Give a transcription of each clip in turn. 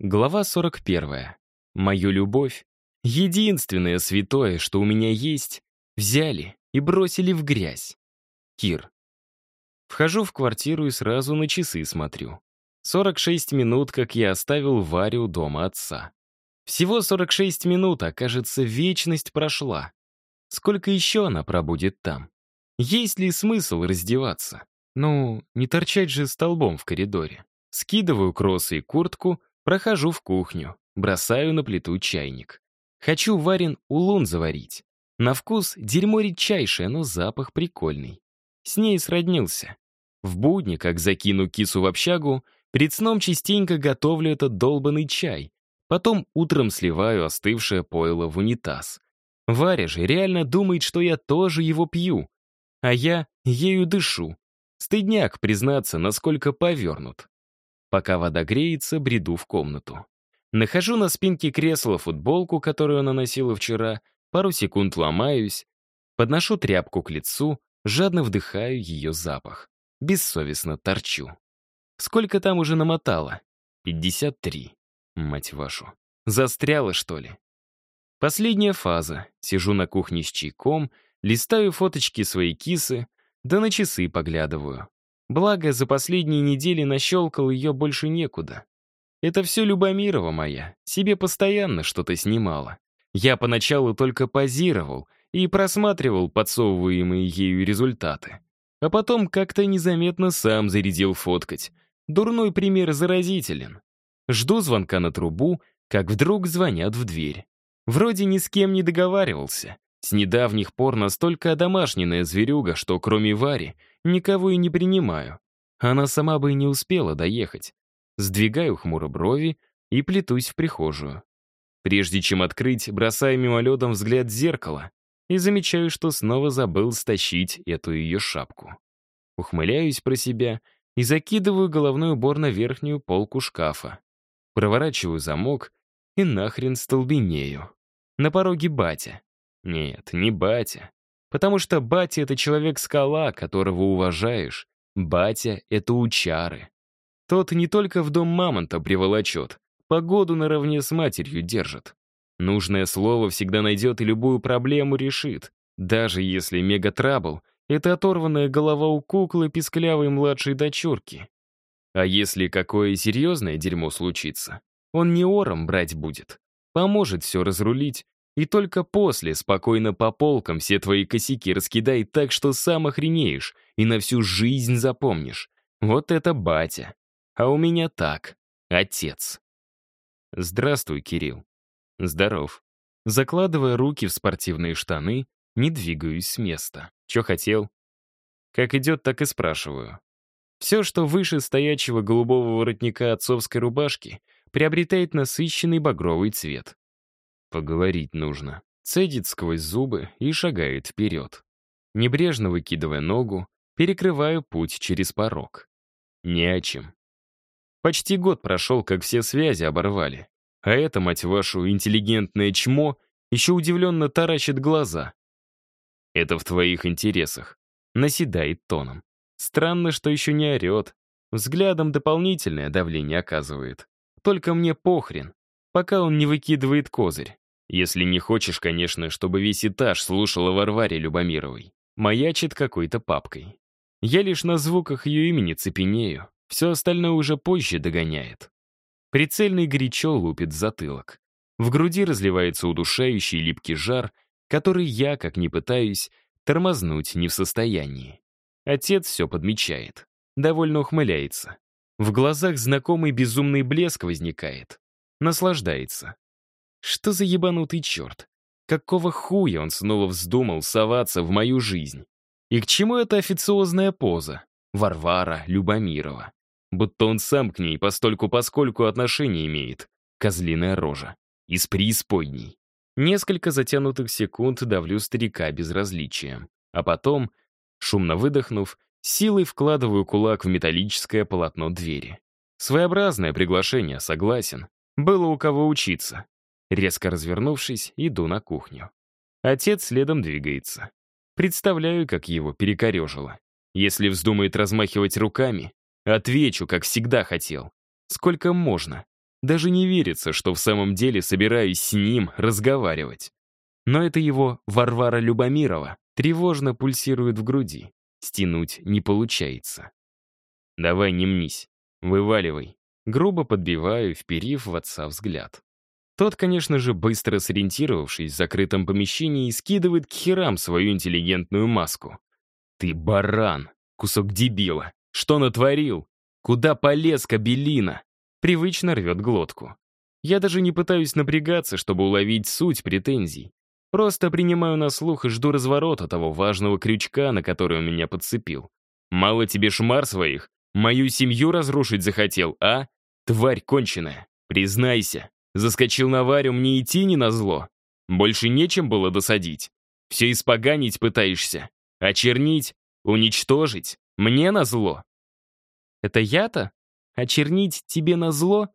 Глава 41. Мою любовь, единственное святое, что у меня есть, взяли и бросили в грязь. Кир. Вхожу в квартиру и сразу на часы смотрю. 46 минут, как я оставил Варю дома отца. Всего 46 минут, а кажется, вечность прошла. Сколько еще она пробудет там? Есть ли смысл раздеваться? Ну, не торчать же столбом в коридоре. Скидываю кроссы и куртку, прохожу в кухню, бросаю на плиту чайник. Хочу Варин улун заварить. На вкус дерьмо редчайшее, но запах прикольный. С ней сроднился. В будни, как закину кису в общагу, перед сном частенько готовлю этот долбанный чай. Потом утром сливаю остывшее пойло в унитаз. Варя же реально думает, что я тоже его пью. А я ею дышу. Стыдняк признаться, насколько повернут. Пока вода греется, бреду в комнату. Нахожу на спинке кресла футболку, которую она носила вчера, пару секунд ломаюсь, подношу тряпку к лицу, жадно вдыхаю ее запах. Бессовестно торчу. Сколько там уже намотала? 53. Мать вашу. Застряла, что ли? Последняя фаза. Сижу на кухне с чайком, листаю фоточки своей кисы, да на часы поглядываю. Благо, за последние недели нащелкал ее больше некуда. Это все Любомирова моя, себе постоянно что-то снимала. Я поначалу только позировал и просматривал подсовываемые ею результаты. А потом как-то незаметно сам зарядил фоткать. Дурной пример заразителен. Жду звонка на трубу, как вдруг звонят в дверь. Вроде ни с кем не договаривался. С недавних пор настолько одомашненная зверюга, что кроме Вари никого и не принимаю. Она сама бы и не успела доехать. Сдвигаю хмуро брови и плетусь в прихожую. Прежде чем открыть, бросаю мимолетом взгляд в зеркало и замечаю, что снова забыл стащить эту ее шапку. Ухмыляюсь про себя и закидываю головной убор на верхнюю полку шкафа. Проворачиваю замок и нахрен столбенею. На пороге батя. Нет, не батя. Потому что батя — это человек-скала, которого уважаешь. Батя — это учары. Тот не только в дом мамонта приволочет, погоду наравне с матерью держит. Нужное слово всегда найдет и любую проблему решит, даже если мегатрабл — это оторванная голова у куклы писклявой младшей дочурки. А если какое серьезное дерьмо случится, он не ором брать будет, поможет все разрулить и только после спокойно по полкам все твои косяки раскидай так, что сам охренеешь и на всю жизнь запомнишь. Вот это батя. А у меня так. Отец. Здравствуй, Кирилл. Здоров. Закладывая руки в спортивные штаны, не двигаюсь с места. Че хотел? Как идет, так и спрашиваю. Все, что выше стоячего голубого воротника отцовской рубашки, приобретает насыщенный багровый цвет. Поговорить нужно. Цедит сквозь зубы и шагает вперед. Небрежно выкидывая ногу, перекрываю путь через порог. Не о чем. Почти год прошел, как все связи оборвали. А это, мать вашу, интеллигентное чмо еще удивленно таращит глаза. Это в твоих интересах. Наседает тоном. Странно, что еще не орет. Взглядом дополнительное давление оказывает. Только мне похрен, пока он не выкидывает козырь. Если не хочешь, конечно, чтобы весь этаж слушал Варваре Любомировой. Маячит какой-то папкой. Я лишь на звуках ее имени цепенею, все остальное уже позже догоняет. Прицельный горячо лупит затылок. В груди разливается удушающий липкий жар, который я, как ни пытаюсь, тормознуть не в состоянии. Отец все подмечает. Довольно ухмыляется. В глазах знакомый безумный блеск возникает. Наслаждается. Что за ебанутый черт? Какого хуя он снова вздумал соваться в мою жизнь? И к чему эта официозная поза? Варвара Любомирова. Будто он сам к ней постольку-поскольку отношения имеет. Козлиная рожа. Из преисподней. Несколько затянутых секунд давлю старика безразличием. А потом, шумно выдохнув, силой вкладываю кулак в металлическое полотно двери. Своеобразное приглашение, согласен. Было у кого учиться. Резко развернувшись, иду на кухню. Отец следом двигается. Представляю, как его перекорежило. Если вздумает размахивать руками, отвечу, как всегда хотел. Сколько можно. Даже не верится, что в самом деле собираюсь с ним разговаривать. Но это его Варвара Любомирова тревожно пульсирует в груди. Стянуть не получается. «Давай не мнись. Вываливай». Грубо подбиваю, вперив в отца взгляд. Тот, конечно же, быстро сориентировавшись в закрытом помещении, скидывает к херам свою интеллигентную маску. «Ты баран, кусок дебила! Что натворил? Куда полез, кабелина?» Привычно рвет глотку. Я даже не пытаюсь напрягаться, чтобы уловить суть претензий. Просто принимаю на слух и жду разворота того важного крючка, на который он меня подцепил. Мало тебе шмар своих? Мою семью разрушить захотел, а? Тварь конченая. Признайся. Заскочил на Варю, мне идти не назло. Больше нечем было досадить. Все испоганить пытаешься. Очернить? Уничтожить? Мне назло? Это я-то? Очернить тебе назло?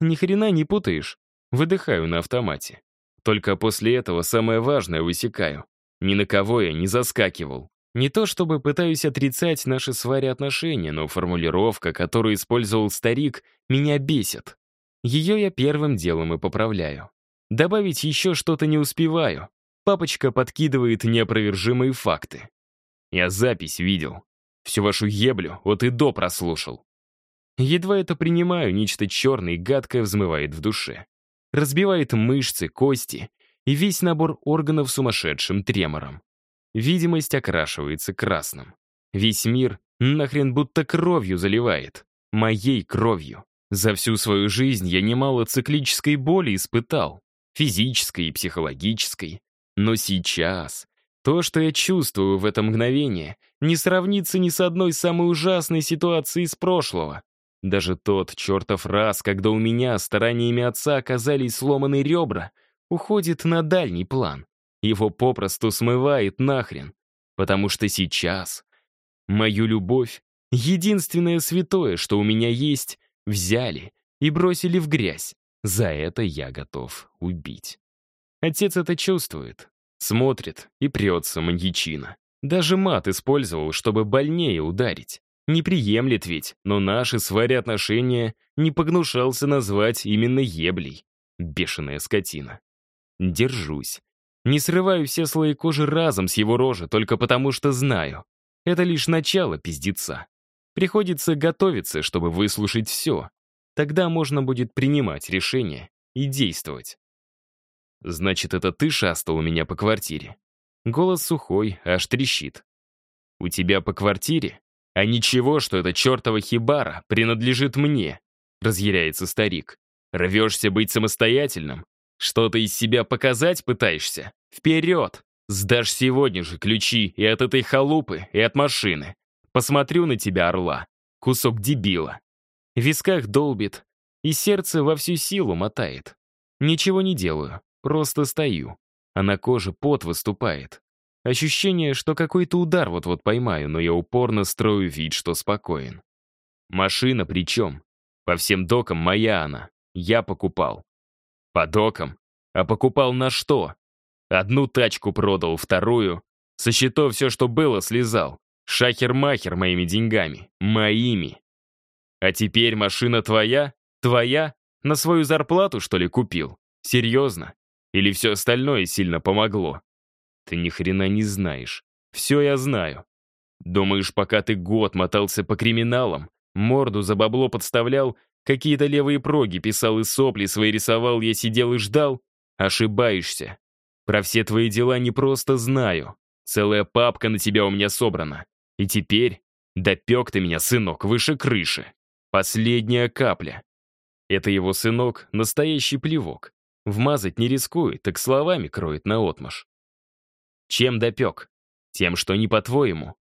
Ни хрена не путаешь. Выдыхаю на автомате. Только после этого самое важное высекаю. Ни на кого я не заскакивал. Не то чтобы пытаюсь отрицать наши с Варей отношения, но формулировка, которую использовал старик, меня бесит. Ее я первым делом и поправляю. Добавить еще что-то не успеваю. Папочка подкидывает неопровержимые факты. Я запись видел. Всю вашу еблю вот и до прослушал. Едва это принимаю, нечто черное и гадкое взмывает в душе разбивает мышцы, кости и весь набор органов сумасшедшим тремором. Видимость окрашивается красным. Весь мир нахрен будто кровью заливает. Моей кровью. За всю свою жизнь я немало циклической боли испытал. Физической и психологической. Но сейчас то, что я чувствую в это мгновение, не сравнится ни с одной самой ужасной ситуацией из прошлого. Даже тот чертов раз, когда у меня стараниями отца оказались сломаны ребра, уходит на дальний план. Его попросту смывает нахрен. Потому что сейчас мою любовь, единственное святое, что у меня есть, взяли и бросили в грязь. За это я готов убить. Отец это чувствует, смотрит и прется маньячина. Даже мат использовал, чтобы больнее ударить. Не приемлет ведь, но наши с отношения не погнушался назвать именно еблей. Бешеная скотина. Держусь. Не срываю все слои кожи разом с его рожи, только потому что знаю. Это лишь начало пиздеца. Приходится готовиться, чтобы выслушать все. Тогда можно будет принимать решения и действовать. Значит, это ты шастал у меня по квартире? Голос сухой, аж трещит. У тебя по квартире? А ничего, что эта чертова хибара принадлежит мне, разъяряется старик. Рвешься быть самостоятельным? Что-то из себя показать пытаешься? Вперед! Сдашь сегодня же ключи и от этой халупы, и от машины. Посмотрю на тебя, орла. Кусок дебила. В висках долбит, и сердце во всю силу мотает. Ничего не делаю, просто стою. А на коже пот выступает. Ощущение, что какой-то удар вот-вот поймаю, но я упорно строю вид, что спокоен. Машина причем? По всем докам моя она. Я покупал. По докам? А покупал на что? Одну тачку продал, вторую. Со счетов все, что было, слезал. Шахер-махер моими деньгами. Моими. А теперь машина твоя? Твоя? На свою зарплату, что ли, купил? Серьезно? Или все остальное сильно помогло? Ты ни хрена не знаешь. Все я знаю. Думаешь, пока ты год мотался по криминалам, морду за бабло подставлял, какие-то левые проги писал и сопли свои рисовал, я сидел и ждал? Ошибаешься. Про все твои дела не просто знаю. Целая папка на тебя у меня собрана. И теперь допек ты меня, сынок, выше крыши. Последняя капля. Это его сынок — настоящий плевок. Вмазать не рискует, так словами кроет наотмашь. Чем допек? Тем, что не по-твоему.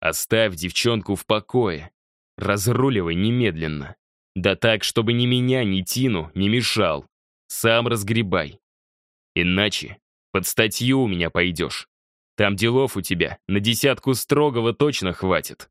Оставь девчонку в покое. Разруливай немедленно. Да так, чтобы ни меня, ни Тину не мешал. Сам разгребай. Иначе под статью у меня пойдешь. Там делов у тебя на десятку строгого точно хватит.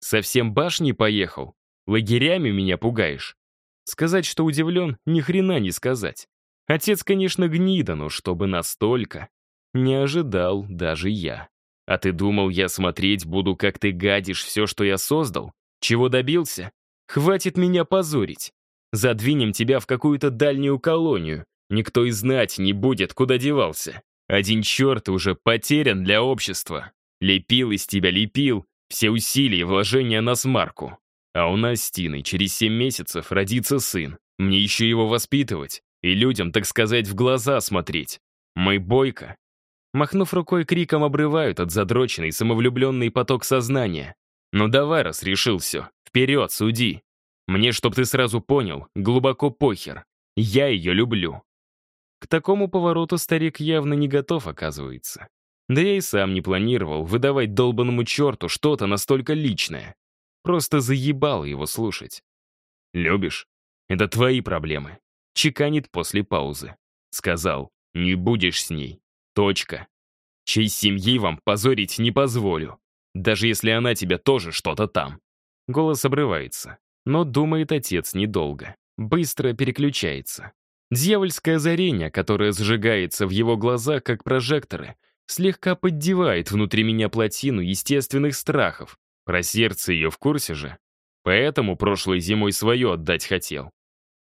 Совсем башни поехал? Лагерями меня пугаешь? Сказать, что удивлен, ни хрена не сказать. Отец, конечно, гнида, но чтобы настолько. Не ожидал даже я. А ты думал, я смотреть буду, как ты гадишь все, что я создал? Чего добился? Хватит меня позорить. Задвинем тебя в какую-то дальнюю колонию. Никто и знать не будет, куда девался. Один черт уже потерян для общества. Лепил из тебя, лепил. Все усилия и вложения на смарку. А у нас с Тиной через семь месяцев родится сын. Мне еще его воспитывать. И людям, так сказать, в глаза смотреть. Мы бойко. Махнув рукой, криком обрывают от задроченный самовлюбленный поток сознания. Ну давай, раз решил все. Вперед, суди. Мне, чтоб ты сразу понял, глубоко похер. Я ее люблю. К такому повороту старик явно не готов, оказывается. Да я и сам не планировал выдавать долбанному черту что-то настолько личное. Просто заебал его слушать. «Любишь? Это твои проблемы», — чеканит после паузы. Сказал, «Не будешь с ней. Точка. Честь семьи вам позорить не позволю, даже если она тебя тоже что-то там». Голос обрывается, но думает отец недолго. Быстро переключается. Дьявольское озарение, которое сжигается в его глазах, как прожекторы, слегка поддевает внутри меня плотину естественных страхов. Про сердце ее в курсе же. Поэтому прошлой зимой свое отдать хотел.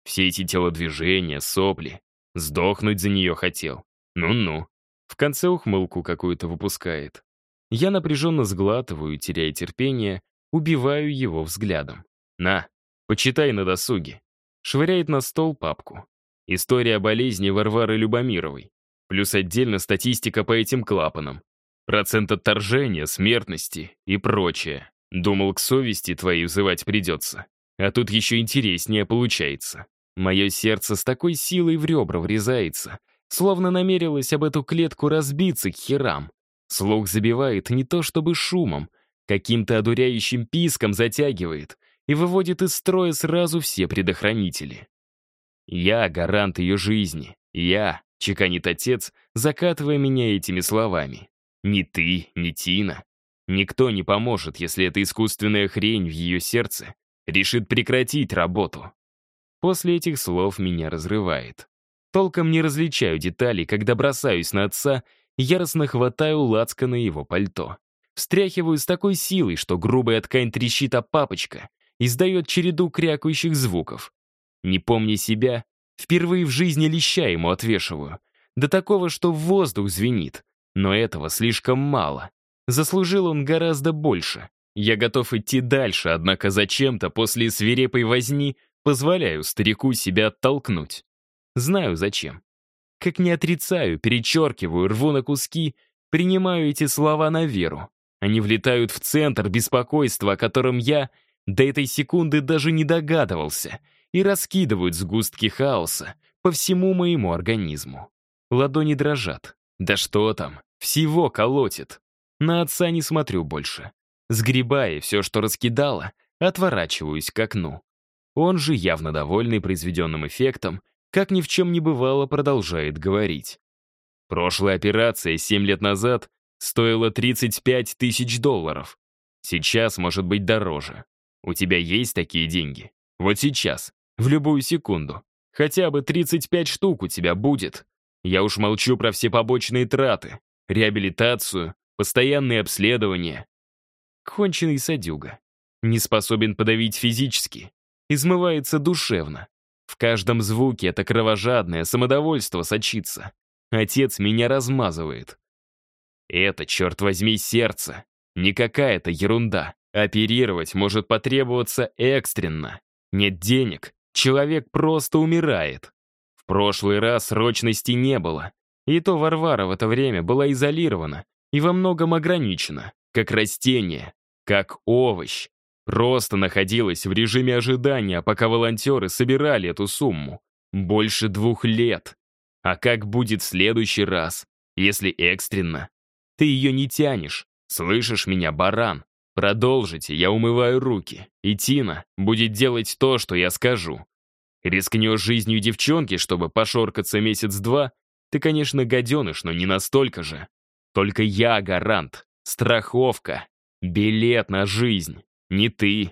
Все эти телодвижения, сопли. Сдохнуть за нее хотел. Ну-ну. В конце ухмылку какую-то выпускает. Я напряженно сглатываю, теряя терпение, убиваю его взглядом. «На, почитай на досуге». Швыряет на стол папку. История болезни Варвары Любомировой. Плюс отдельно статистика по этим клапанам. Процент отторжения, смертности и прочее. Думал, к совести твоей взывать придется. А тут еще интереснее получается. Мое сердце с такой силой в ребра врезается, словно намерилось об эту клетку разбиться к херам. Слух забивает не то чтобы шумом, каким-то одуряющим писком затягивает и выводит из строя сразу все предохранители. Я гарант ее жизни. Я, чеканит отец, закатывая меня этими словами. Ни ты, ни Тина. Никто не поможет, если эта искусственная хрень в ее сердце решит прекратить работу. После этих слов меня разрывает. Толком не различаю деталей, когда бросаюсь на отца яростно хватаю лацко на его пальто. Встряхиваю с такой силой, что грубая ткань трещит, а папочка издает череду крякающих звуков. Не помня себя, впервые в жизни леща ему отвешиваю. До такого, что воздух звенит. Но этого слишком мало. Заслужил он гораздо больше. Я готов идти дальше, однако зачем-то после свирепой возни позволяю старику себя оттолкнуть. Знаю зачем. Как не отрицаю, перечеркиваю, рву на куски, принимаю эти слова на веру. Они влетают в центр беспокойства, о котором я до этой секунды даже не догадывался — и раскидывают сгустки хаоса по всему моему организму. Ладони дрожат. Да что там, всего колотит. На отца не смотрю больше. Сгребая все, что раскидало, отворачиваюсь к окну. Он же, явно довольный произведенным эффектом, как ни в чем не бывало, продолжает говорить. Прошлая операция 7 лет назад стоила 35 тысяч долларов. Сейчас может быть дороже. У тебя есть такие деньги? Вот сейчас. В любую секунду. Хотя бы 35 штук у тебя будет. Я уж молчу про все побочные траты, реабилитацию, постоянные обследования. Конченый садюга. Не способен подавить физически. Измывается душевно. В каждом звуке это кровожадное самодовольство сочится. Отец меня размазывает. Это, черт возьми, сердце. Не какая-то ерунда. Оперировать может потребоваться экстренно. Нет денег, человек просто умирает. В прошлый раз срочности не было. И то Варвара в это время была изолирована и во многом ограничена, как растение, как овощ. Просто находилась в режиме ожидания, пока волонтеры собирали эту сумму. Больше двух лет. А как будет в следующий раз, если экстренно? Ты ее не тянешь. Слышишь меня, баран? Продолжите, я умываю руки. И Тина будет делать то, что я скажу. Рискнешь жизнью девчонки, чтобы пошоркаться месяц-два, ты, конечно, гаденыш, но не настолько же. Только я гарант, страховка, билет на жизнь. Не ты.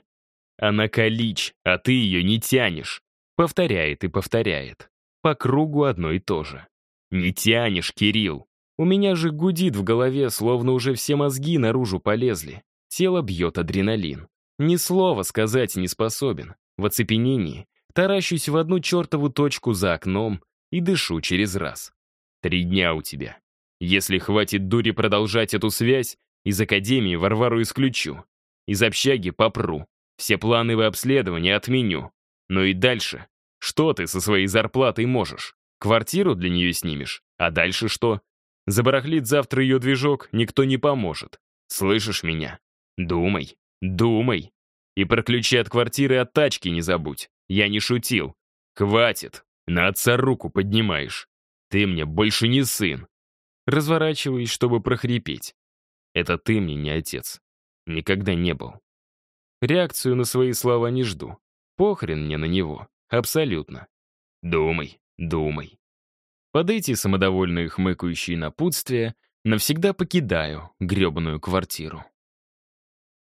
Она калич, а ты ее не тянешь. Повторяет и повторяет. По кругу одно и то же. Не тянешь, Кирилл. У меня же гудит в голове, словно уже все мозги наружу полезли. Тело бьет адреналин. Ни слова сказать не способен. В оцепенении таращусь в одну чертову точку за окном и дышу через раз. Три дня у тебя. Если хватит дури продолжать эту связь, из академии Варвару исключу. Из общаги попру. Все планы в обследование отменю. Но и дальше. Что ты со своей зарплатой можешь? Квартиру для нее снимешь? А дальше что? Забарахлит завтра ее движок, никто не поможет. Слышишь меня? Думай, думай. И про ключи от квартиры от тачки не забудь. Я не шутил. Хватит. На отца руку поднимаешь. Ты мне больше не сын. Разворачиваюсь, чтобы прохрипеть. Это ты мне не отец. Никогда не был. Реакцию на свои слова не жду. Похрен мне на него. Абсолютно. Думай, думай. Под эти самодовольные хмыкающие напутствия навсегда покидаю гребаную квартиру.